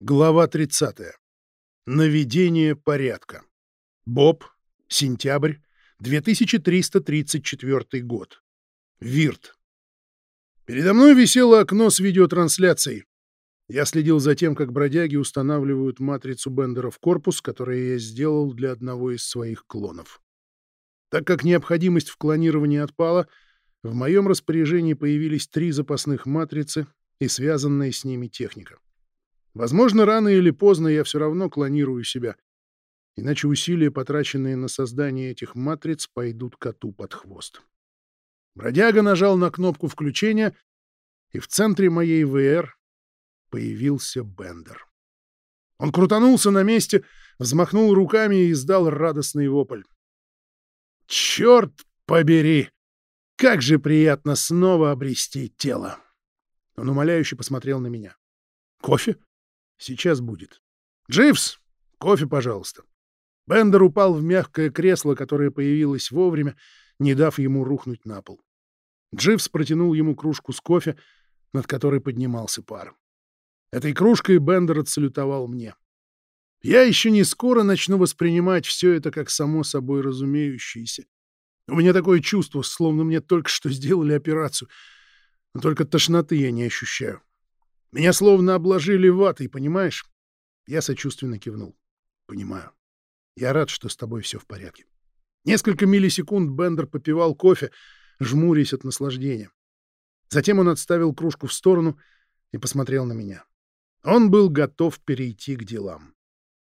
Глава 30. Наведение порядка. Боб. Сентябрь. 2334 год. Вирт. Передо мной висело окно с видеотрансляцией. Я следил за тем, как бродяги устанавливают матрицу Бендера в корпус, который я сделал для одного из своих клонов. Так как необходимость в клонировании отпала, в моем распоряжении появились три запасных матрицы и связанная с ними техника. Возможно, рано или поздно я все равно клонирую себя, иначе усилия, потраченные на создание этих матриц, пойдут коту под хвост. Бродяга нажал на кнопку включения, и в центре моей ВР появился Бендер. Он крутанулся на месте, взмахнул руками и издал радостный вопль. «Черт побери! Как же приятно снова обрести тело!» Он умоляюще посмотрел на меня. «Кофе?» Сейчас будет. Дживс, кофе, пожалуйста. Бендер упал в мягкое кресло, которое появилось вовремя, не дав ему рухнуть на пол. Дживс протянул ему кружку с кофе, над которой поднимался пар. Этой кружкой Бендер отсалютовал мне. Я еще не скоро начну воспринимать все это как само собой разумеющееся. У меня такое чувство, словно мне только что сделали операцию, но только тошноты я не ощущаю. Меня словно обложили ватой, понимаешь? Я сочувственно кивнул. Понимаю. Я рад, что с тобой все в порядке. Несколько миллисекунд Бендер попивал кофе, жмурясь от наслаждения. Затем он отставил кружку в сторону и посмотрел на меня. Он был готов перейти к делам.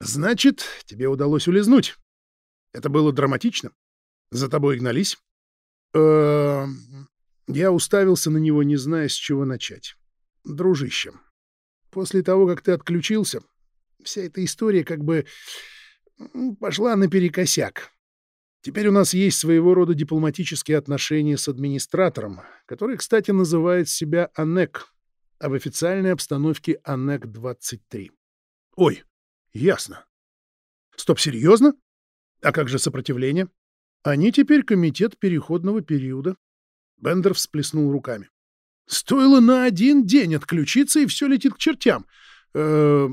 «Значит, тебе удалось улизнуть. Это было драматично? За тобой гнались?» «Э Я уставился на него, не зная, с чего начать дружище, после того, как ты отключился, вся эта история как бы пошла наперекосяк. Теперь у нас есть своего рода дипломатические отношения с администратором, который, кстати, называет себя АНЕК, а в официальной обстановке АНЕК-23. Ой, ясно. Стоп, серьезно? А как же сопротивление? Они теперь комитет переходного периода. Бендер всплеснул руками. Стоило на один день отключиться, и все летит к чертям. Э,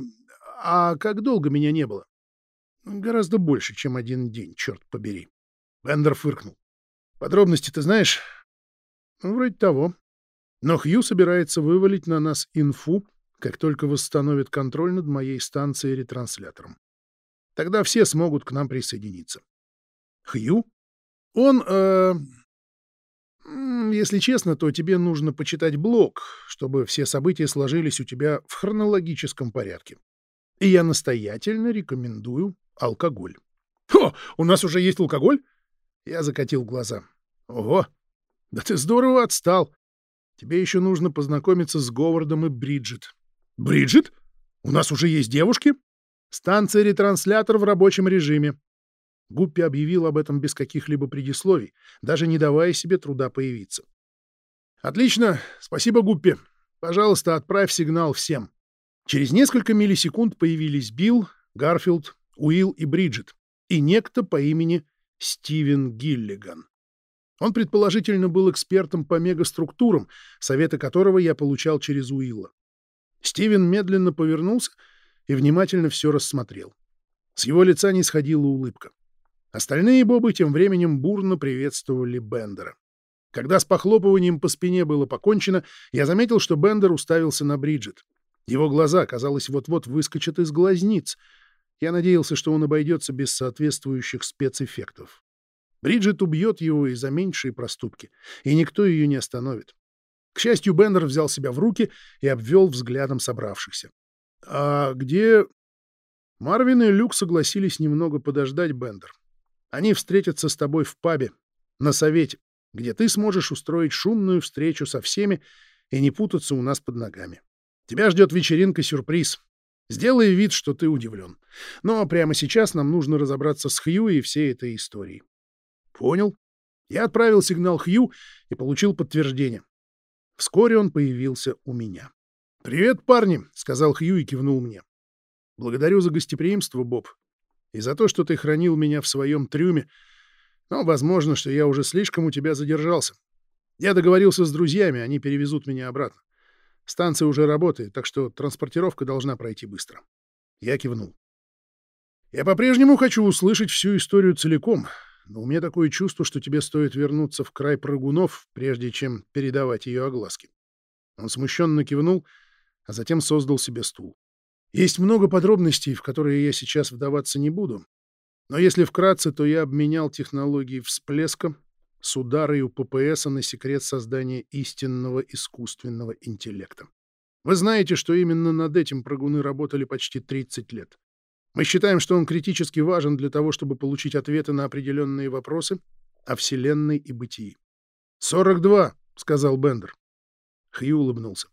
а как долго меня не было? Гораздо больше, чем один день, черт побери. Бендер фыркнул. Подробности ты знаешь? Ну, вроде того. Но Хью собирается вывалить на нас инфу, как только восстановит контроль над моей станцией-ретранслятором. Тогда все смогут к нам присоединиться. Хью? Он, э, если честно, то тебе нужно почитать блог, чтобы все события сложились у тебя в хронологическом порядке. И я настоятельно рекомендую алкоголь. О, у нас уже есть алкоголь? Я закатил глаза. Ого, да ты здорово отстал. Тебе еще нужно познакомиться с Говардом и Бриджит. Бриджит? У нас уже есть девушки? Станция-ретранслятор в рабочем режиме. Гуппи объявил об этом без каких-либо предисловий, даже не давая себе труда появиться. «Отлично. Спасибо, Гуппи. Пожалуйста, отправь сигнал всем». Через несколько миллисекунд появились Билл, Гарфилд, Уилл и Бриджит, и некто по имени Стивен Гиллиган. Он, предположительно, был экспертом по мегаструктурам, советы которого я получал через Уилла. Стивен медленно повернулся и внимательно все рассмотрел. С его лица не сходила улыбка. Остальные бобы тем временем бурно приветствовали Бендера. Когда с похлопыванием по спине было покончено, я заметил, что Бендер уставился на Бриджит. Его глаза, казалось, вот-вот выскочат из глазниц. Я надеялся, что он обойдется без соответствующих спецэффектов. Бриджит убьет его из-за меньшей проступки, и никто ее не остановит. К счастью, Бендер взял себя в руки и обвел взглядом собравшихся. «А где...» Марвин и Люк согласились немного подождать Бендер. Они встретятся с тобой в пабе, на совете, где ты сможешь устроить шумную встречу со всеми и не путаться у нас под ногами. Тебя ждет вечеринка-сюрприз. Сделай вид, что ты удивлен. Но прямо сейчас нам нужно разобраться с Хью и всей этой историей. Понял. Я отправил сигнал Хью и получил подтверждение. Вскоре он появился у меня. «Привет, парни!» — сказал Хью и кивнул мне. «Благодарю за гостеприимство, Боб и за то, что ты хранил меня в своем трюме, но возможно, что я уже слишком у тебя задержался. Я договорился с друзьями, они перевезут меня обратно. Станция уже работает, так что транспортировка должна пройти быстро. Я кивнул. Я по-прежнему хочу услышать всю историю целиком, но у меня такое чувство, что тебе стоит вернуться в край прыгунов, прежде чем передавать ее огласке. Он смущенно кивнул, а затем создал себе стул. Есть много подробностей, в которые я сейчас вдаваться не буду, но если вкратце, то я обменял технологии всплеска с ударой у ППС на секрет создания истинного искусственного интеллекта. Вы знаете, что именно над этим прыгуны работали почти 30 лет. Мы считаем, что он критически важен для того, чтобы получить ответы на определенные вопросы о Вселенной и бытии. «42», — сказал Бендер. Хью улыбнулся.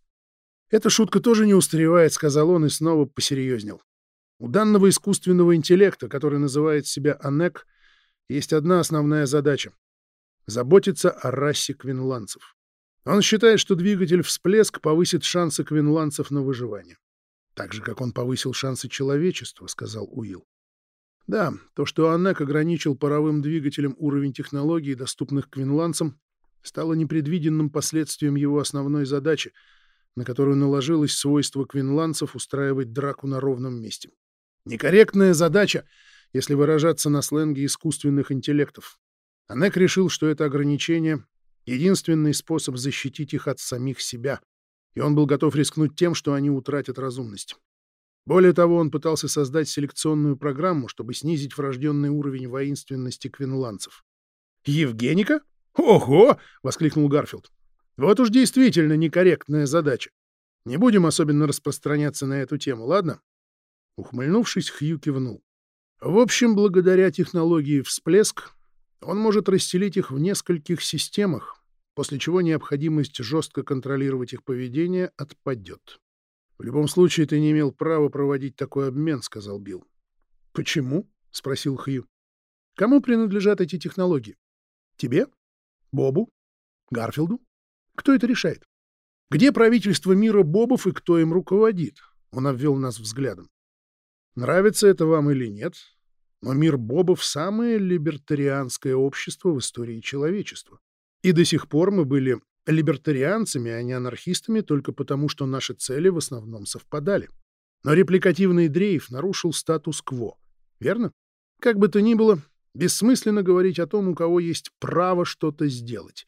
«Эта шутка тоже не устаревает», — сказал он и снова посерьезнел. «У данного искусственного интеллекта, который называет себя АНЕК, есть одна основная задача — заботиться о расе квинландцев. Он считает, что двигатель «Всплеск» повысит шансы квинландцев на выживание. Так же, как он повысил шансы человечества, — сказал Уилл. Да, то, что АНЕК ограничил паровым двигателем уровень технологий, доступных квинландцам, стало непредвиденным последствием его основной задачи, на которую наложилось свойство квинландцев устраивать драку на ровном месте. Некорректная задача, если выражаться на сленге искусственных интеллектов. АНЕК решил, что это ограничение — единственный способ защитить их от самих себя — и он был готов рискнуть тем, что они утратят разумность. Более того, он пытался создать селекционную программу, чтобы снизить врожденный уровень воинственности квинландцев. «Евгеника? Ого!» — воскликнул Гарфилд. «Вот уж действительно некорректная задача. Не будем особенно распространяться на эту тему, ладно?» Ухмыльнувшись, Хью кивнул. «В общем, благодаря технологии «Всплеск» он может расселить их в нескольких системах, после чего необходимость жестко контролировать их поведение отпадет. «В любом случае, ты не имел права проводить такой обмен», — сказал Билл. «Почему?» — спросил Хью. «Кому принадлежат эти технологии? Тебе? Бобу? Гарфилду? Кто это решает? Где правительство мира Бобов и кто им руководит?» Он обвел нас взглядом. «Нравится это вам или нет, но мир Бобов — самое либертарианское общество в истории человечества. И до сих пор мы были либертарианцами, а не анархистами только потому, что наши цели в основном совпадали. Но репликативный дрейф нарушил статус-кво. Верно? Как бы то ни было, бессмысленно говорить о том, у кого есть право что-то сделать.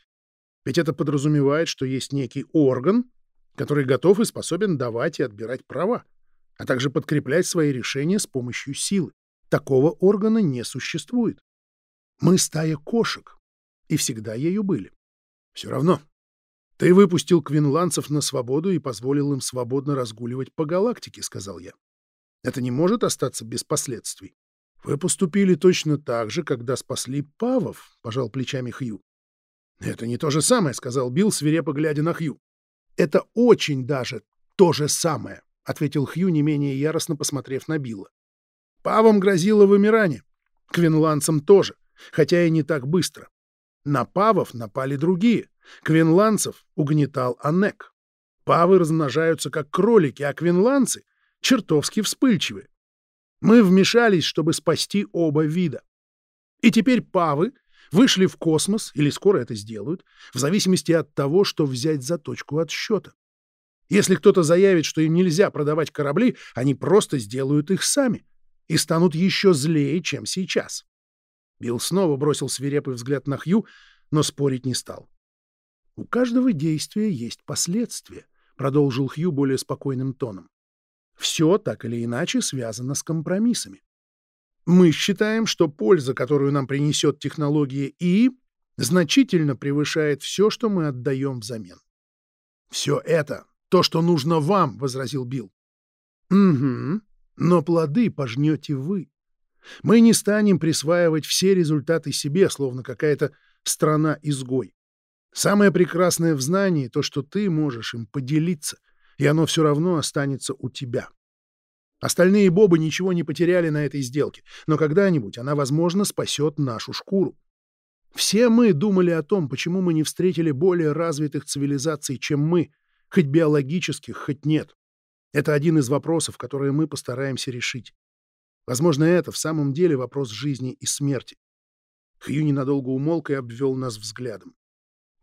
Ведь это подразумевает, что есть некий орган, который готов и способен давать и отбирать права, а также подкреплять свои решения с помощью силы. Такого органа не существует. Мы стая кошек, и всегда ею были. Все равно. Ты выпустил квинландцев на свободу и позволил им свободно разгуливать по галактике, — сказал я. Это не может остаться без последствий. Вы поступили точно так же, когда спасли павов, — пожал плечами Хью. Это не то же самое, — сказал Билл, свирепо глядя на Хью. Это очень даже то же самое, — ответил Хью, не менее яростно посмотрев на Билла. Павам грозило вымирание. Квинландцам тоже, хотя и не так быстро. На павов напали другие. Квинландцев угнетал Анек. Павы размножаются как кролики, а квинландцы чертовски вспыльчивы. Мы вмешались, чтобы спасти оба вида. И теперь павы вышли в космос, или скоро это сделают, в зависимости от того, что взять за точку отсчета. Если кто-то заявит, что им нельзя продавать корабли, они просто сделают их сами и станут еще злее, чем сейчас. Билл снова бросил свирепый взгляд на Хью, но спорить не стал. «У каждого действия есть последствия», — продолжил Хью более спокойным тоном. «Все так или иначе связано с компромиссами. Мы считаем, что польза, которую нам принесет технология ИИ, значительно превышает все, что мы отдаем взамен». «Все это — то, что нужно вам», — возразил Билл. «Угу, но плоды пожнете вы. Мы не станем присваивать все результаты себе, словно какая-то страна-изгой. Самое прекрасное в знании — то, что ты можешь им поделиться, и оно все равно останется у тебя. Остальные бобы ничего не потеряли на этой сделке, но когда-нибудь она, возможно, спасет нашу шкуру. Все мы думали о том, почему мы не встретили более развитых цивилизаций, чем мы, хоть биологических, хоть нет. Это один из вопросов, которые мы постараемся решить. Возможно, это в самом деле вопрос жизни и смерти. Хью ненадолго умолк и обвел нас взглядом.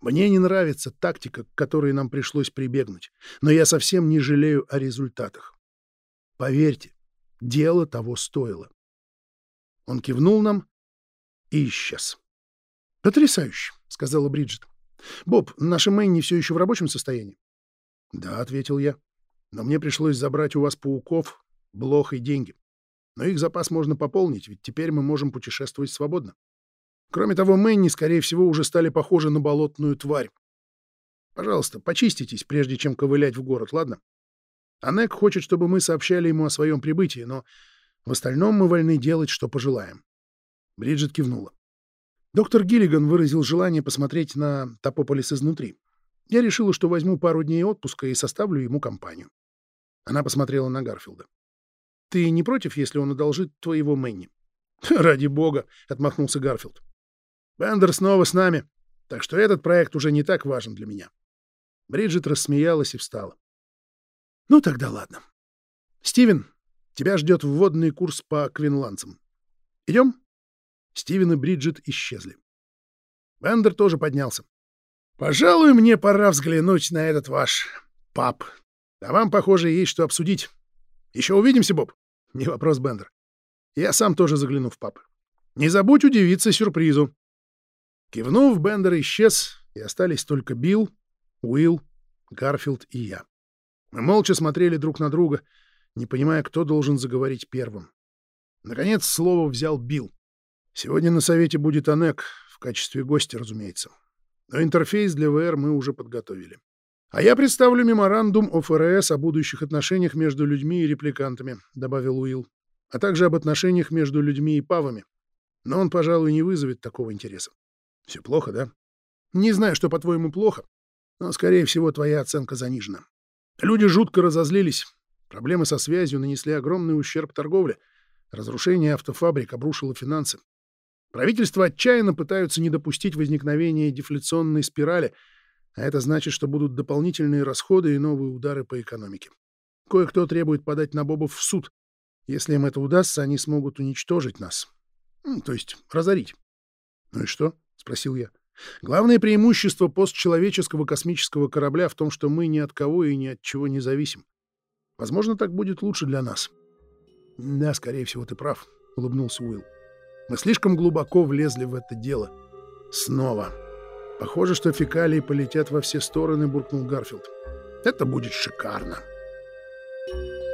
Мне не нравится тактика, к которой нам пришлось прибегнуть, но я совсем не жалею о результатах. Поверьте, дело того стоило. Он кивнул нам и исчез. «Потрясающе», — сказала Бриджит. «Боб, наша Мэнни все еще в рабочем состоянии?» «Да», — ответил я. «Но мне пришлось забрать у вас пауков, блох и деньги. Но их запас можно пополнить, ведь теперь мы можем путешествовать свободно. Кроме того, Мэнни, скорее всего, уже стали похожи на болотную тварь. Пожалуйста, почиститесь, прежде чем ковылять в город, ладно? Анек хочет, чтобы мы сообщали ему о своем прибытии, но в остальном мы вольны делать, что пожелаем. Бриджит кивнула. Доктор Гиллиган выразил желание посмотреть на Топополис изнутри. Я решила, что возьму пару дней отпуска и составлю ему компанию. Она посмотрела на Гарфилда. «Ты не против, если он одолжит твоего Мэнни?» «Ради бога!» — отмахнулся Гарфилд. «Бендер снова с нами, так что этот проект уже не так важен для меня». Бриджит рассмеялась и встала. «Ну тогда ладно. Стивен, тебя ждет вводный курс по квинландцам. Идем?» Стивен и Бриджит исчезли. Бендер тоже поднялся. «Пожалуй, мне пора взглянуть на этот ваш пап. А вам, похоже, есть что обсудить. Еще увидимся, Боб?» «Не вопрос, Бендер. Я сам тоже загляну в пап. Не забудь удивиться сюрпризу». Кивнув, Бендер исчез, и остались только Билл, Уилл, Гарфилд и я. Мы молча смотрели друг на друга, не понимая, кто должен заговорить первым. Наконец слово взял Билл. Сегодня на совете будет Анек, в качестве гостя, разумеется. Но интерфейс для VR мы уже подготовили. А я представлю меморандум о ФРС о будущих отношениях между людьми и репликантами, добавил Уилл, а также об отношениях между людьми и павами. Но он, пожалуй, не вызовет такого интереса. Все плохо, да? Не знаю, что, по-твоему, плохо, но, скорее всего, твоя оценка занижена. Люди жутко разозлились. Проблемы со связью нанесли огромный ущерб торговле. Разрушение автофабрик обрушило финансы. Правительства отчаянно пытаются не допустить возникновения дефляционной спирали, а это значит, что будут дополнительные расходы и новые удары по экономике. Кое-кто требует подать на Бобов в суд. Если им это удастся, они смогут уничтожить нас. То есть разорить. «Ну и что?» — спросил я. «Главное преимущество постчеловеческого космического корабля в том, что мы ни от кого и ни от чего не зависим. Возможно, так будет лучше для нас». «Да, скорее всего, ты прав», — улыбнулся Уилл. Мы слишком глубоко влезли в это дело. Снова. Похоже, что фекалии полетят во все стороны, буркнул Гарфилд. Это будет шикарно. Thank you.